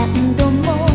何度も